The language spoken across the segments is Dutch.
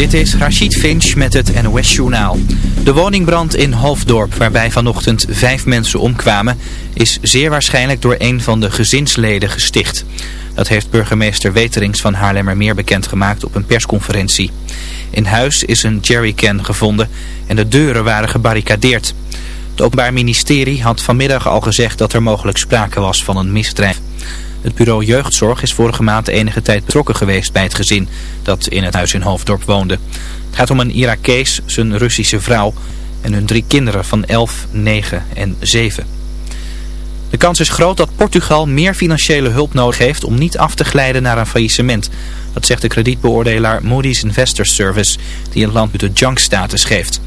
Dit is Rachid Finch met het NOS-journaal. De woningbrand in Hoofddorp, waarbij vanochtend vijf mensen omkwamen, is zeer waarschijnlijk door een van de gezinsleden gesticht. Dat heeft burgemeester Weterings van Haarlemmermeer bekendgemaakt op een persconferentie. In huis is een jerrycan gevonden en de deuren waren gebarricadeerd. Het Openbaar Ministerie had vanmiddag al gezegd dat er mogelijk sprake was van een misdrijf. Het bureau jeugdzorg is vorige maand enige tijd betrokken geweest bij het gezin dat in het huis in Hoofddorp woonde. Het gaat om een Irakees, zijn Russische vrouw en hun drie kinderen van 11, 9 en 7. De kans is groot dat Portugal meer financiële hulp nodig heeft om niet af te glijden naar een faillissement. Dat zegt de kredietbeoordelaar Moody's Investors Service, die het land de junk-status geeft.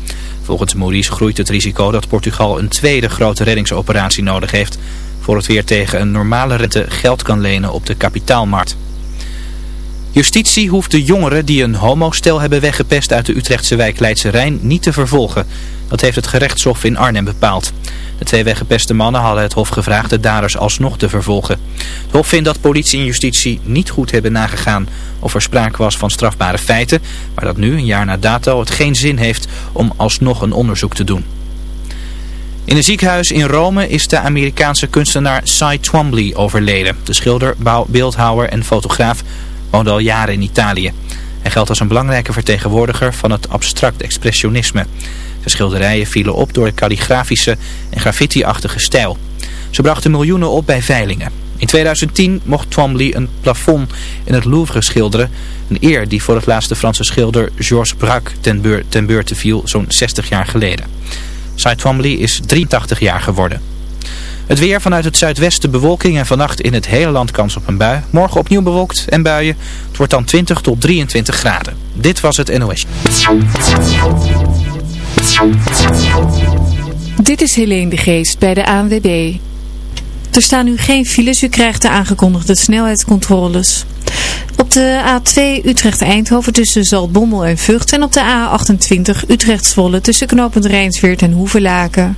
Volgens Moody's groeit het risico dat Portugal een tweede grote reddingsoperatie nodig heeft voor het weer tegen een normale rente geld kan lenen op de kapitaalmarkt. Justitie hoeft de jongeren die een homostel hebben weggepest uit de Utrechtse wijk Leidse Rijn niet te vervolgen. Dat heeft het gerechtshof in Arnhem bepaald. De twee weggepeste mannen hadden het hof gevraagd de daders alsnog te vervolgen. Het hof vindt dat politie en justitie niet goed hebben nagegaan of er sprake was van strafbare feiten, maar dat nu, een jaar na dato, het geen zin heeft om alsnog een onderzoek te doen. In een ziekenhuis in Rome is de Amerikaanse kunstenaar Cy Twombly overleden. De schilder, beeldhouwer en fotograaf woonde al jaren in Italië. Hij geldt als een belangrijke vertegenwoordiger van het abstract expressionisme. Zijn schilderijen vielen op door de kalligrafische en graffiti-achtige stijl. Ze brachten miljoenen op bij veilingen. In 2010 mocht Twombly een plafond in het Louvre schilderen. Een eer die voor het laatste Franse schilder Georges Braque ten, ten beurte viel zo'n 60 jaar geleden. Twombly is 83 jaar geworden. Het weer vanuit het zuidwesten bewolking en vannacht in het hele land kans op een bui. Morgen opnieuw bewolkt en buien. Het wordt dan 20 tot 23 graden. Dit was het NOS. Dit is Helene de Geest bij de ANWB. Er staan nu geen files, u krijgt de aangekondigde snelheidscontroles. Op de A2 Utrecht-Eindhoven tussen Zaltbommel en Vught en op de A28 Utrecht-Zwolle tussen knooppunt Rijnsweert en Hoevelaken.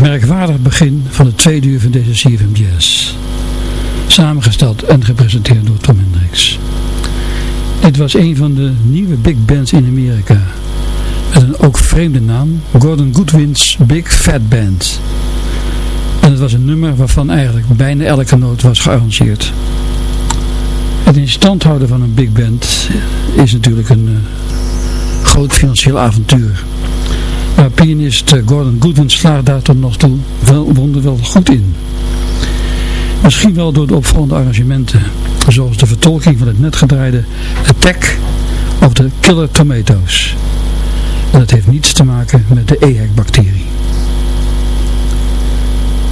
Merkwaardig begin van het tweede uur van deze CFM Jazz. Samengesteld en gepresenteerd door Tom Hendricks. Dit was een van de nieuwe big bands in Amerika. Met een ook vreemde naam, Gordon Goodwin's Big Fat Band. En het was een nummer waarvan eigenlijk bijna elke noot was gearrangeerd. Het in stand houden van een big band is natuurlijk een uh, groot financieel avontuur. Maar pianist eh, Gordon Goodwin slaagt daar tot nog toe wel goed in. Misschien wel door de opvallende arrangementen, zoals de vertolking van het net gedraaide Attack of de Killer Tomatoes. En dat heeft niets te maken met de EHEC-bacterie.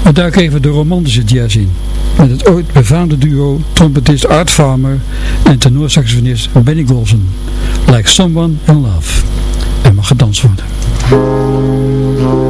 We duiken even de romantische jazz in. Met het ooit befaamde duo trompetist Art Farmer en tenorsaxofonist Benny Golson. Like Someone in Love. Er mag gedanst worden.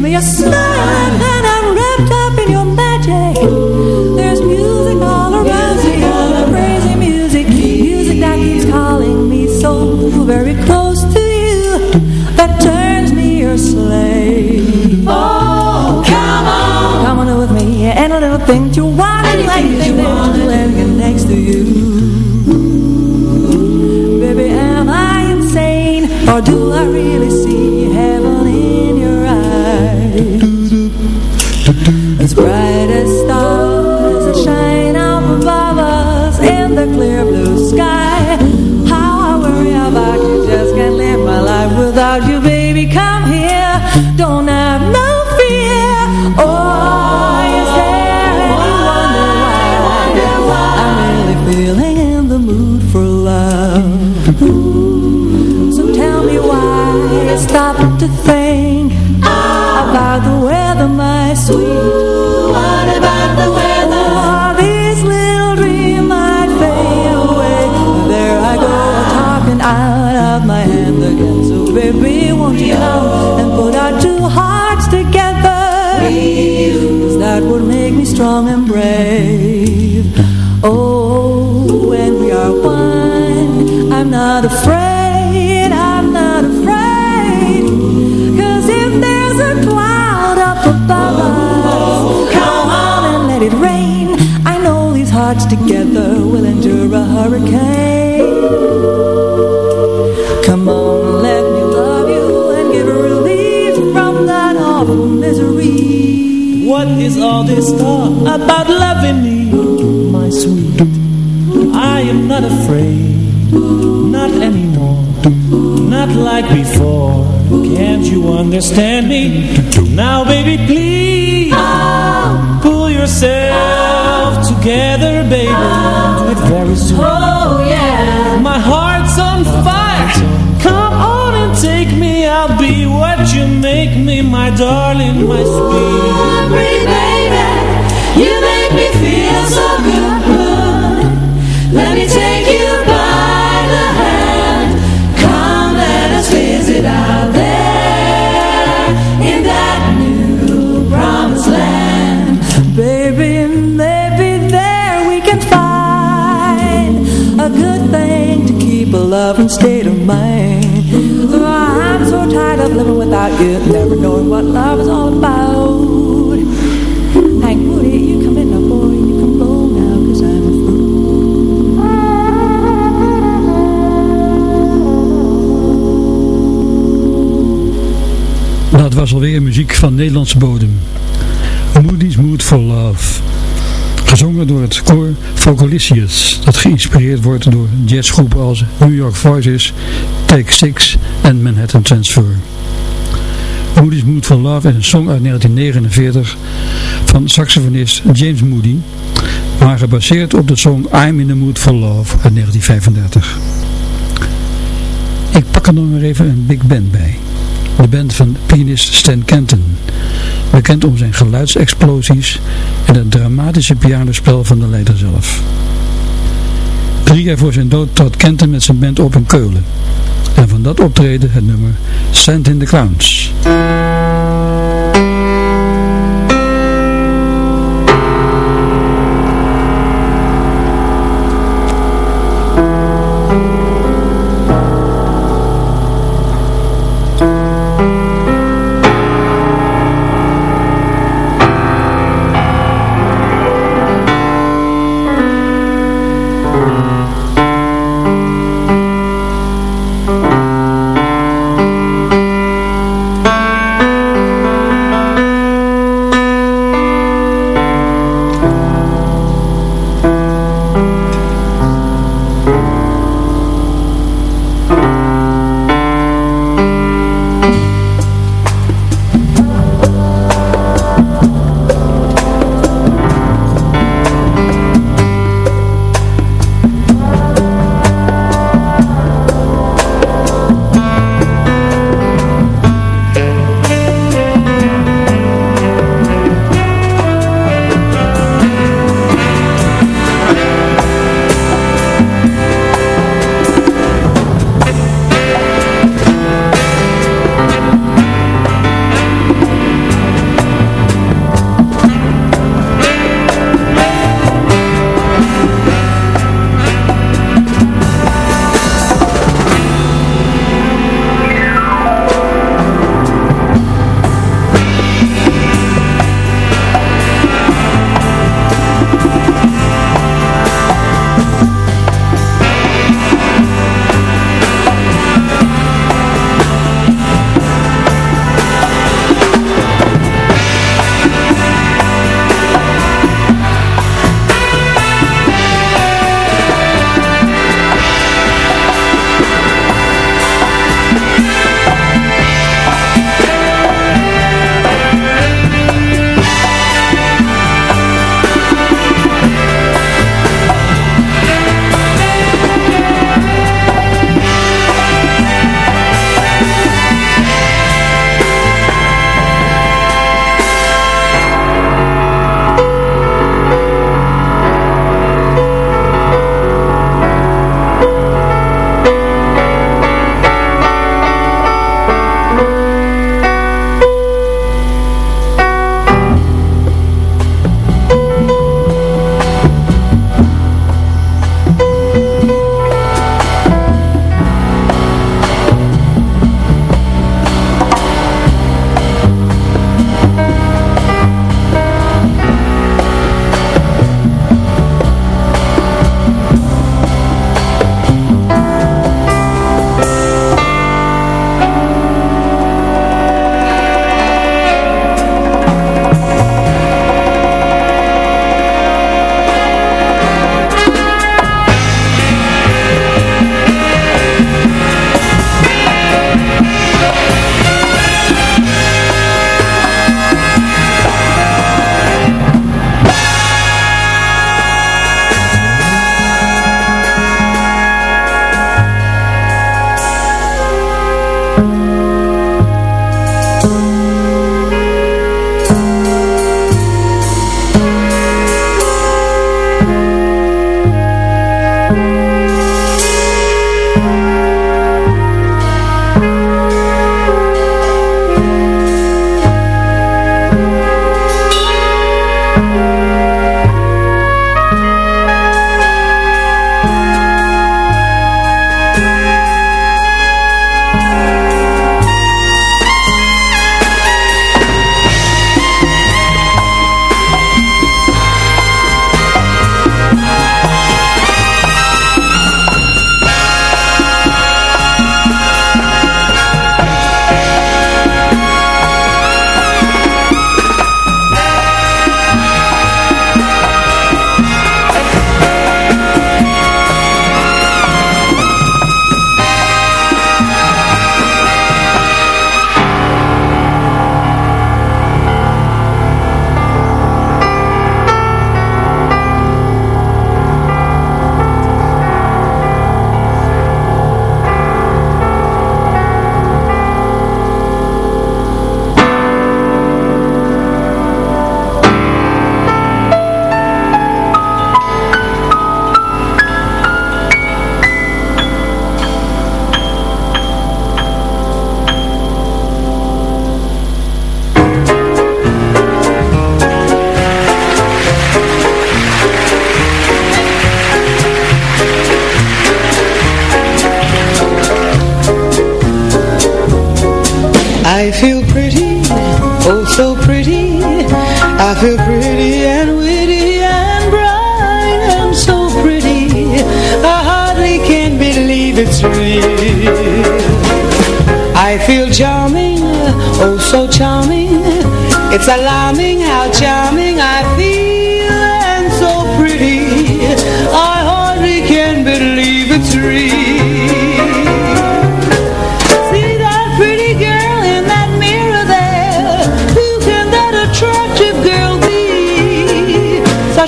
meio assim. Sweet. This talk about loving me, my sweet? I am not afraid, not anymore, not like before. Can't you understand me? Now, baby, please pull yourself together, baby. Do it very soon. Oh yeah. My heart's on fire. Come on and take me. I'll be what you make me, my darling, my sweet. Pretty never knowing what love is all about. Hank you come boy, you blow now, cause I'm through. Dat was alweer muziek van Nederlandse bodem. Moody's Mood for Love. Gezongen door het koor Vocalicious, dat geïnspireerd wordt door jazzgroepen als New York Voices, Take Six en Manhattan Transfer. Moody's Mood for Love is een song uit 1949 van saxofonist James Moody, maar gebaseerd op de song I'm in the Mood for Love uit 1935. Ik pak er nog maar even een big band bij. De band van pianist Stan Kenton, bekend om zijn geluidsexplosies en het dramatische pianospel van de leider zelf. Drie jaar voor zijn dood trad Kenton met zijn band op in Keulen. En van dat optreden het nummer Sand in the Clowns.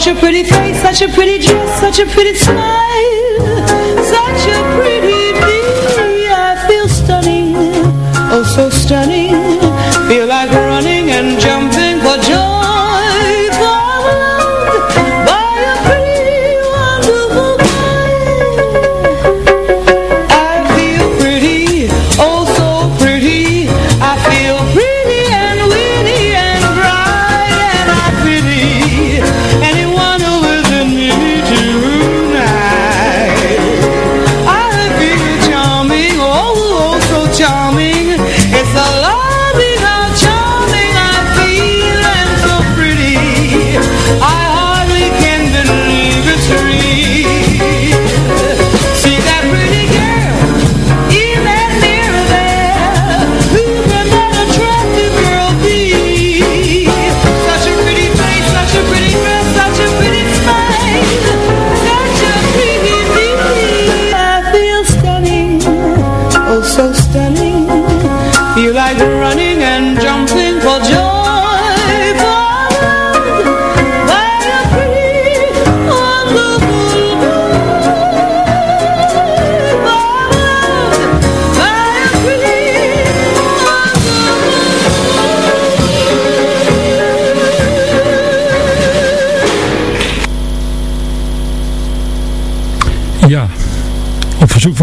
such a pretty face, such a pretty dress, such a pretty smile.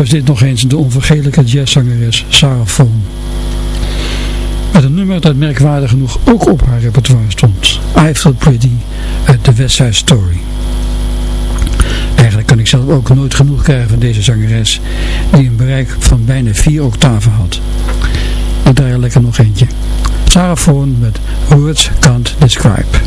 is dit nog eens de onvergetelijke jazzzangeres Sarah Vaughan. Met een nummer dat merkwaardig genoeg ook op haar repertoire stond. I Feel Pretty uit The West Side Story. Eigenlijk kan ik zelf ook nooit genoeg krijgen van deze zangeres, die een bereik van bijna vier octaven had. Ik draai er lekker nog eentje. Sarah Vaughan met Words Can't Describe.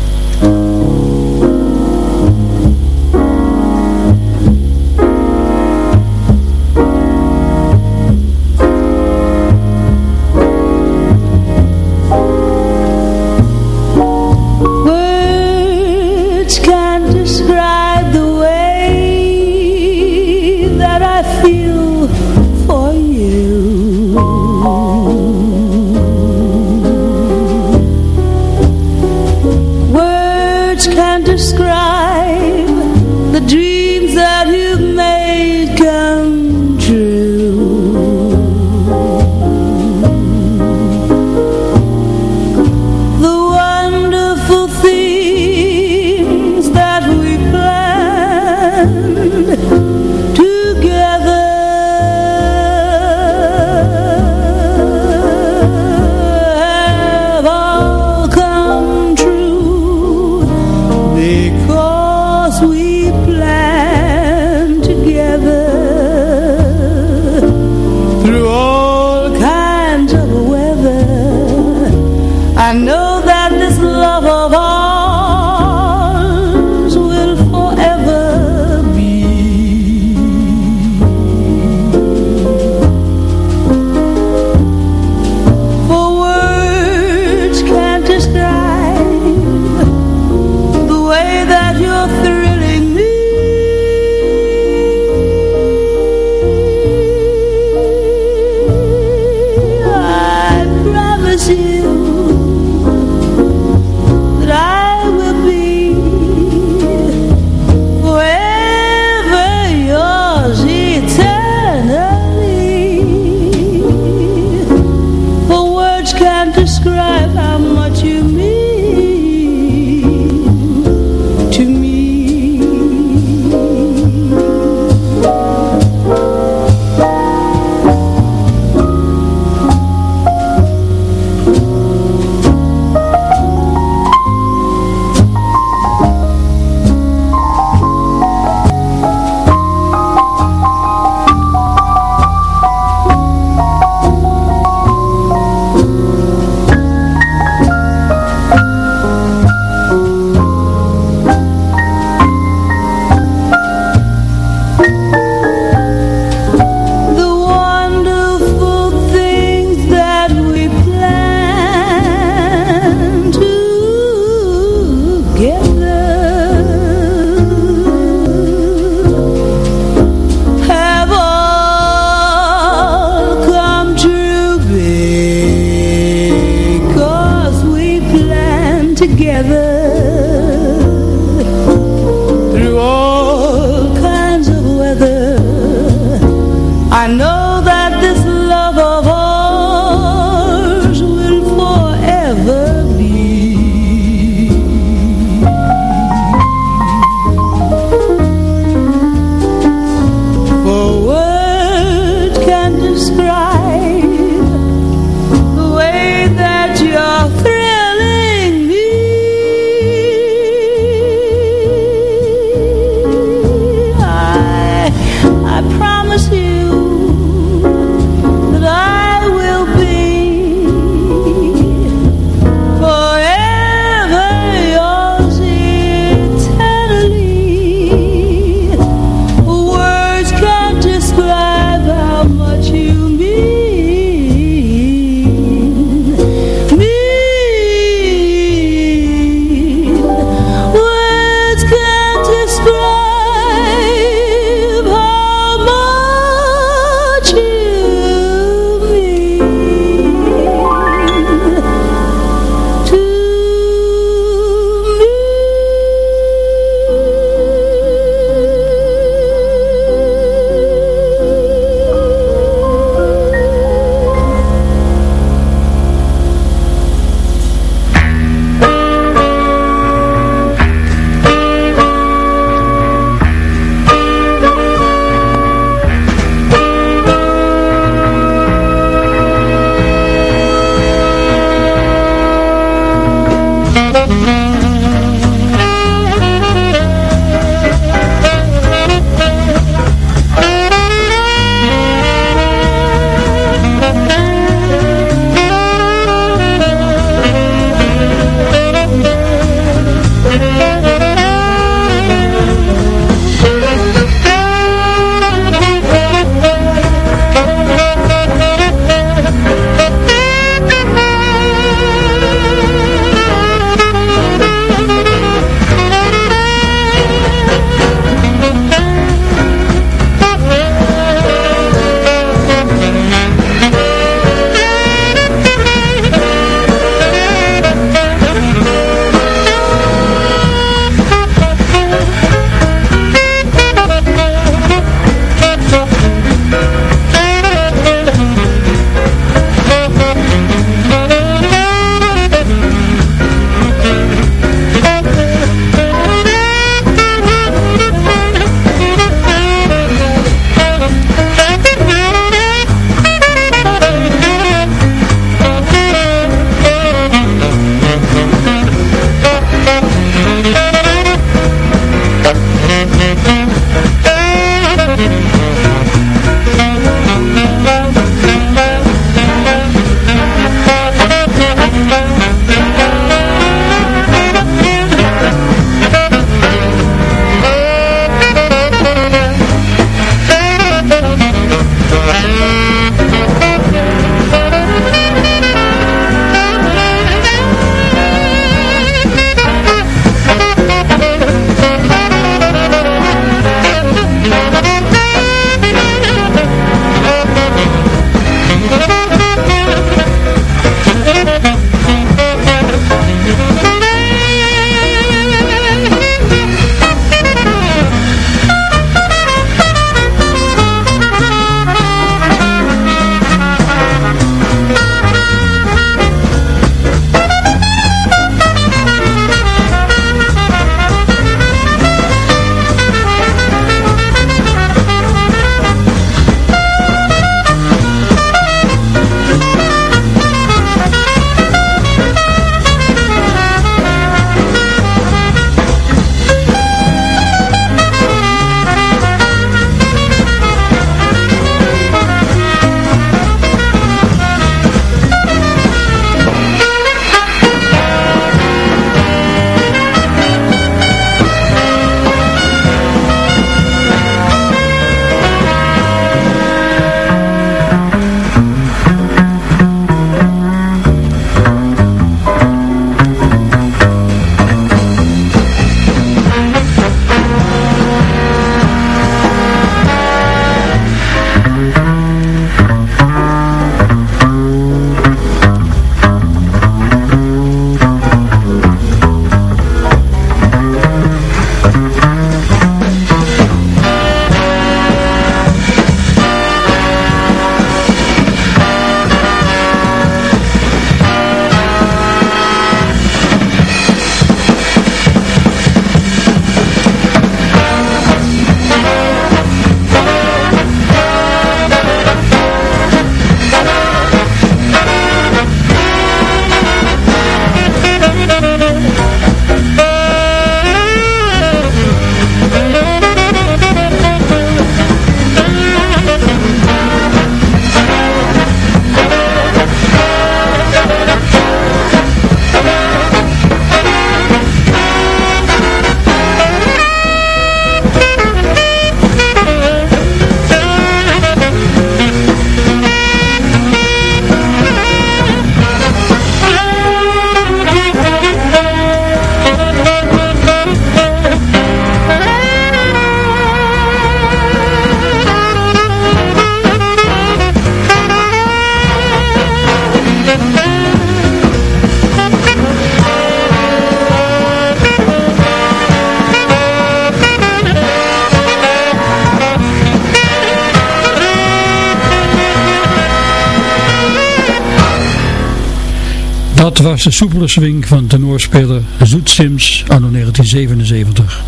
Was de soepele swing van tenorspeler Zoet Sims anno 1977.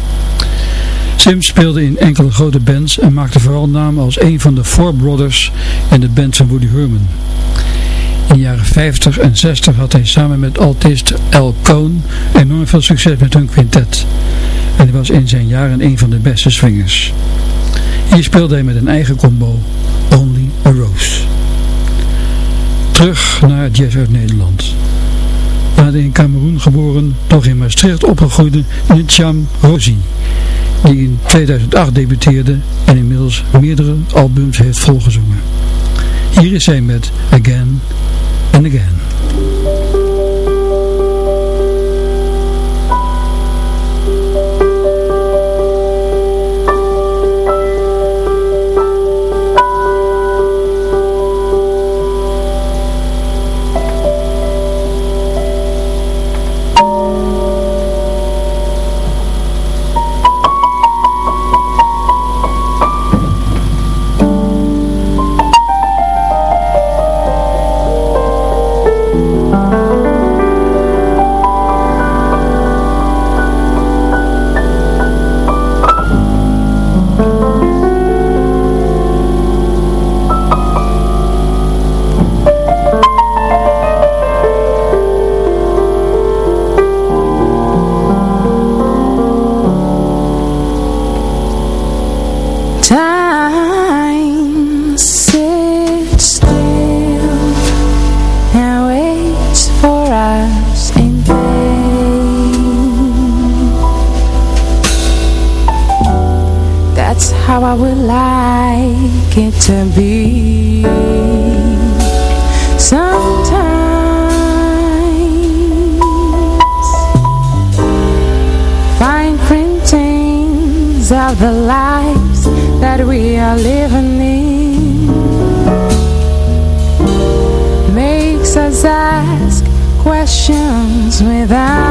Sims speelde in enkele grote bands en maakte vooral naam als een van de Four Brothers in de band van Woody Herman. In de jaren 50 en 60 had hij samen met altist Al Cohn enorm veel succes met hun quintet. En hij was in zijn jaren een van de beste swingers. Hier speelde hij met een eigen combo, Only a Rose. Terug naar jazz uit Nederland. De in Cameroen geboren, toch in Maastricht opgegroeide Ncham Rosie, die in 2008 debuteerde en inmiddels meerdere albums heeft volgezongen. Hier is zij met Again and Again. without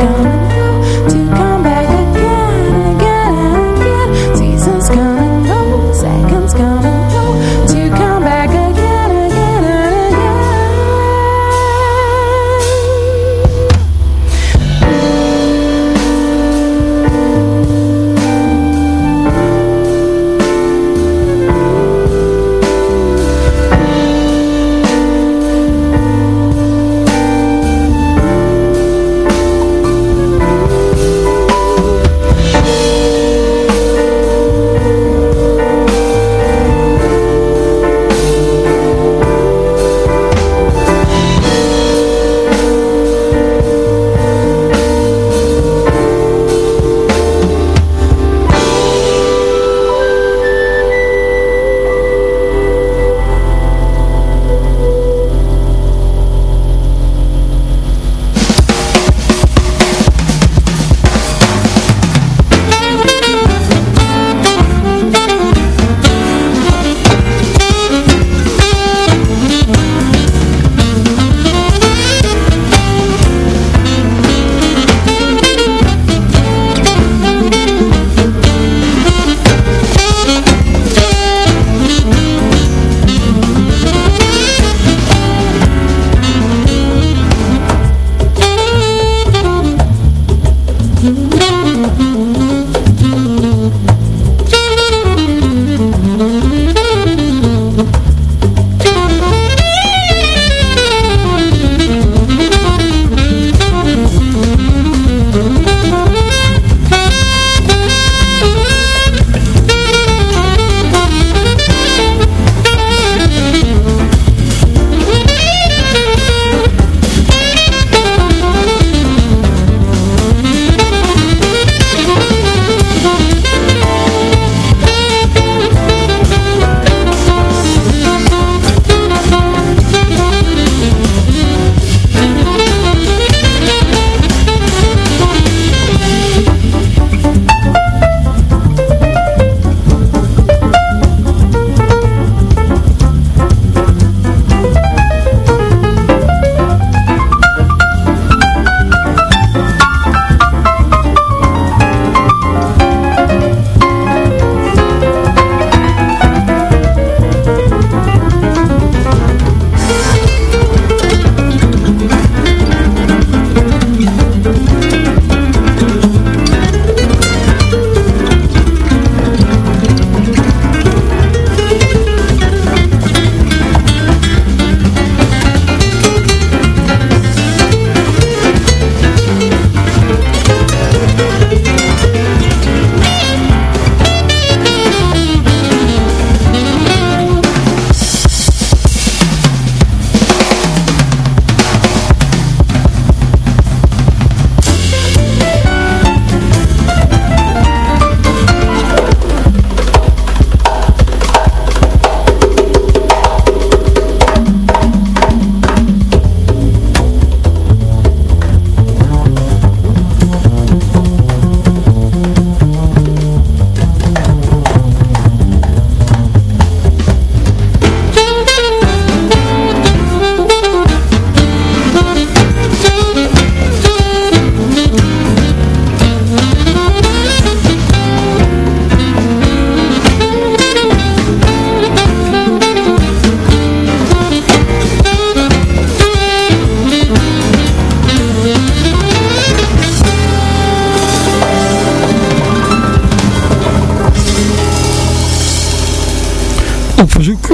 down.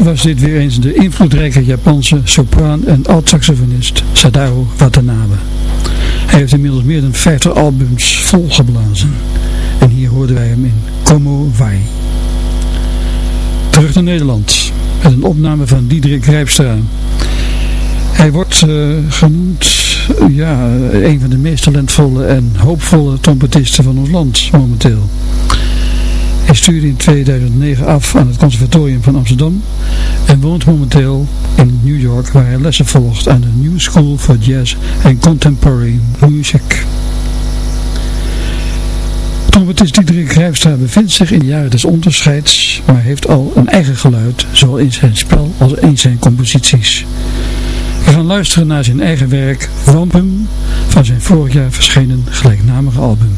Was dit weer eens de invloedrijke Japanse sopraan en alt-saxofonist Sadaru Watanabe. Hij heeft inmiddels meer dan 50 albums volgeblazen. En hier hoorden wij hem in Como Vai. Terug naar Nederland met een opname van Diederik Rijpstra. Hij wordt uh, genoemd ja, een van de meest talentvolle en hoopvolle trompetisten van ons land momenteel. Hij stuurde in 2009 af aan het conservatorium van Amsterdam en woont momenteel in New York waar hij lessen volgt aan de New School for Jazz and Contemporary Music. Trompetist Diederik Rijpstra bevindt zich in de jaren des onderscheids, maar heeft al een eigen geluid, zowel in zijn spel als in zijn composities. We gaan luisteren naar zijn eigen werk, Wampum, van zijn vorig jaar verschenen gelijknamige album.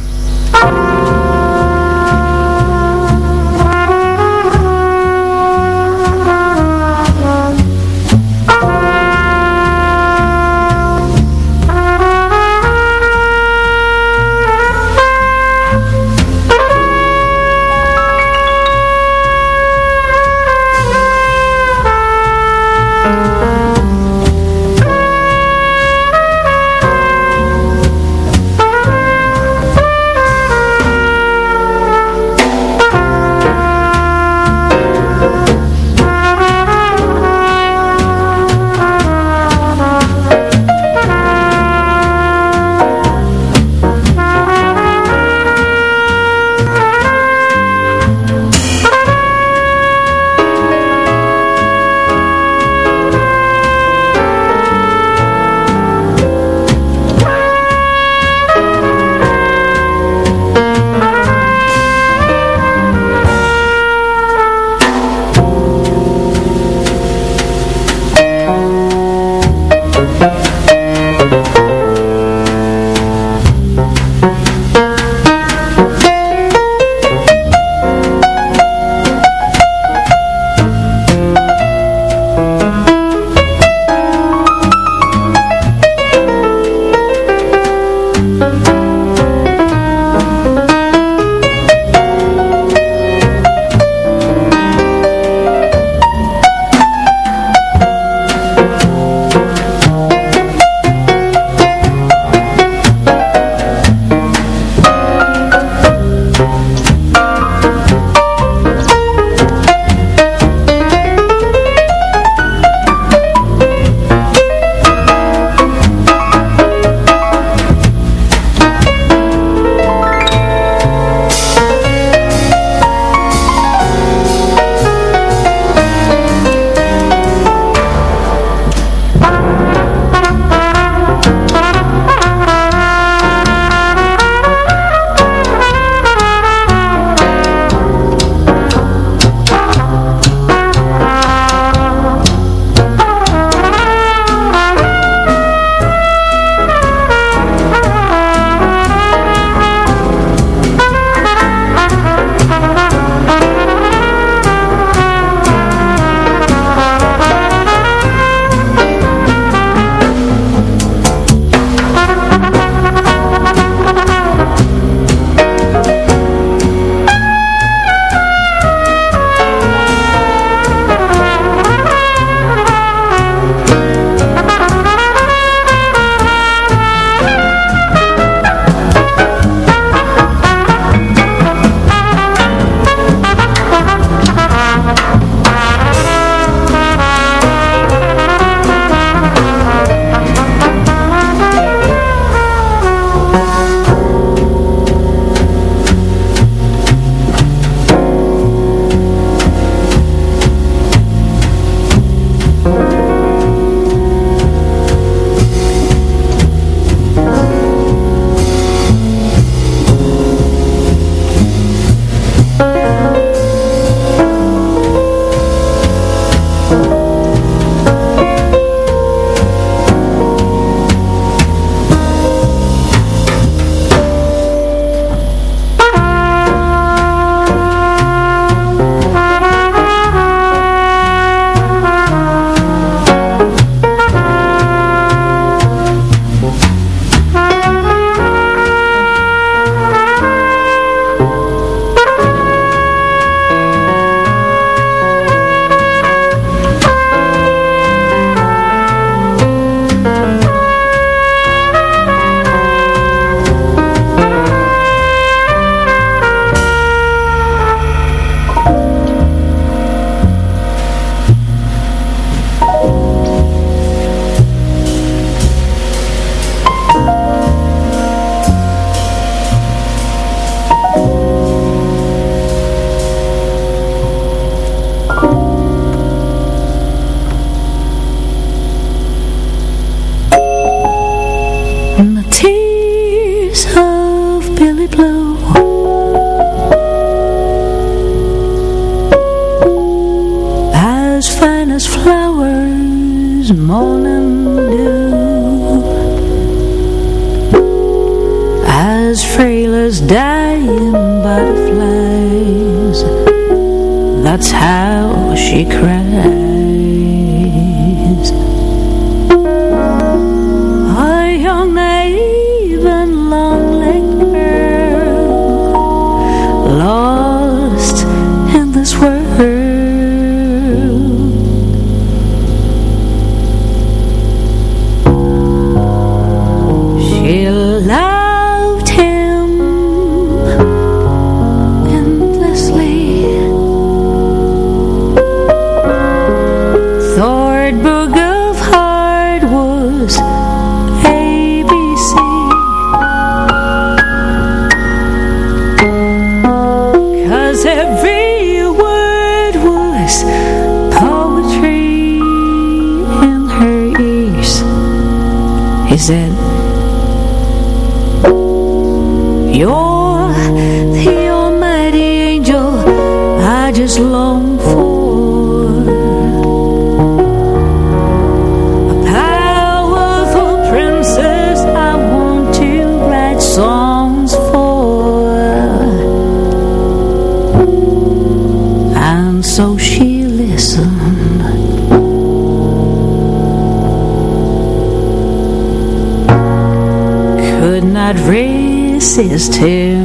That's how is too.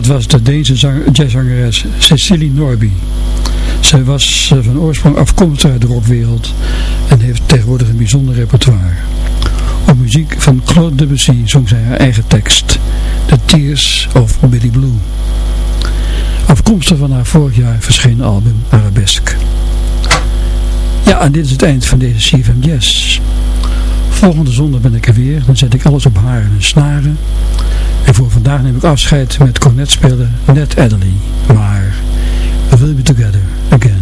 Was de Deense jazzzangeres Cecilie Norby. Zij was eh, van oorsprong afkomstig uit de rockwereld en heeft tegenwoordig een bijzonder repertoire. Op muziek van Claude Debussy zong zij haar eigen tekst, The Tears of Billy Blue. Afkomstig van haar vorig jaar verschenen album Arabesque. Ja, en dit is het eind van deze CFM Jazz. Volgende zondag ben ik er weer, dan zet ik alles op haren en snaren. En voor vandaag neem ik afscheid met cornetspeler Ned Adderley. Maar we'll be together again.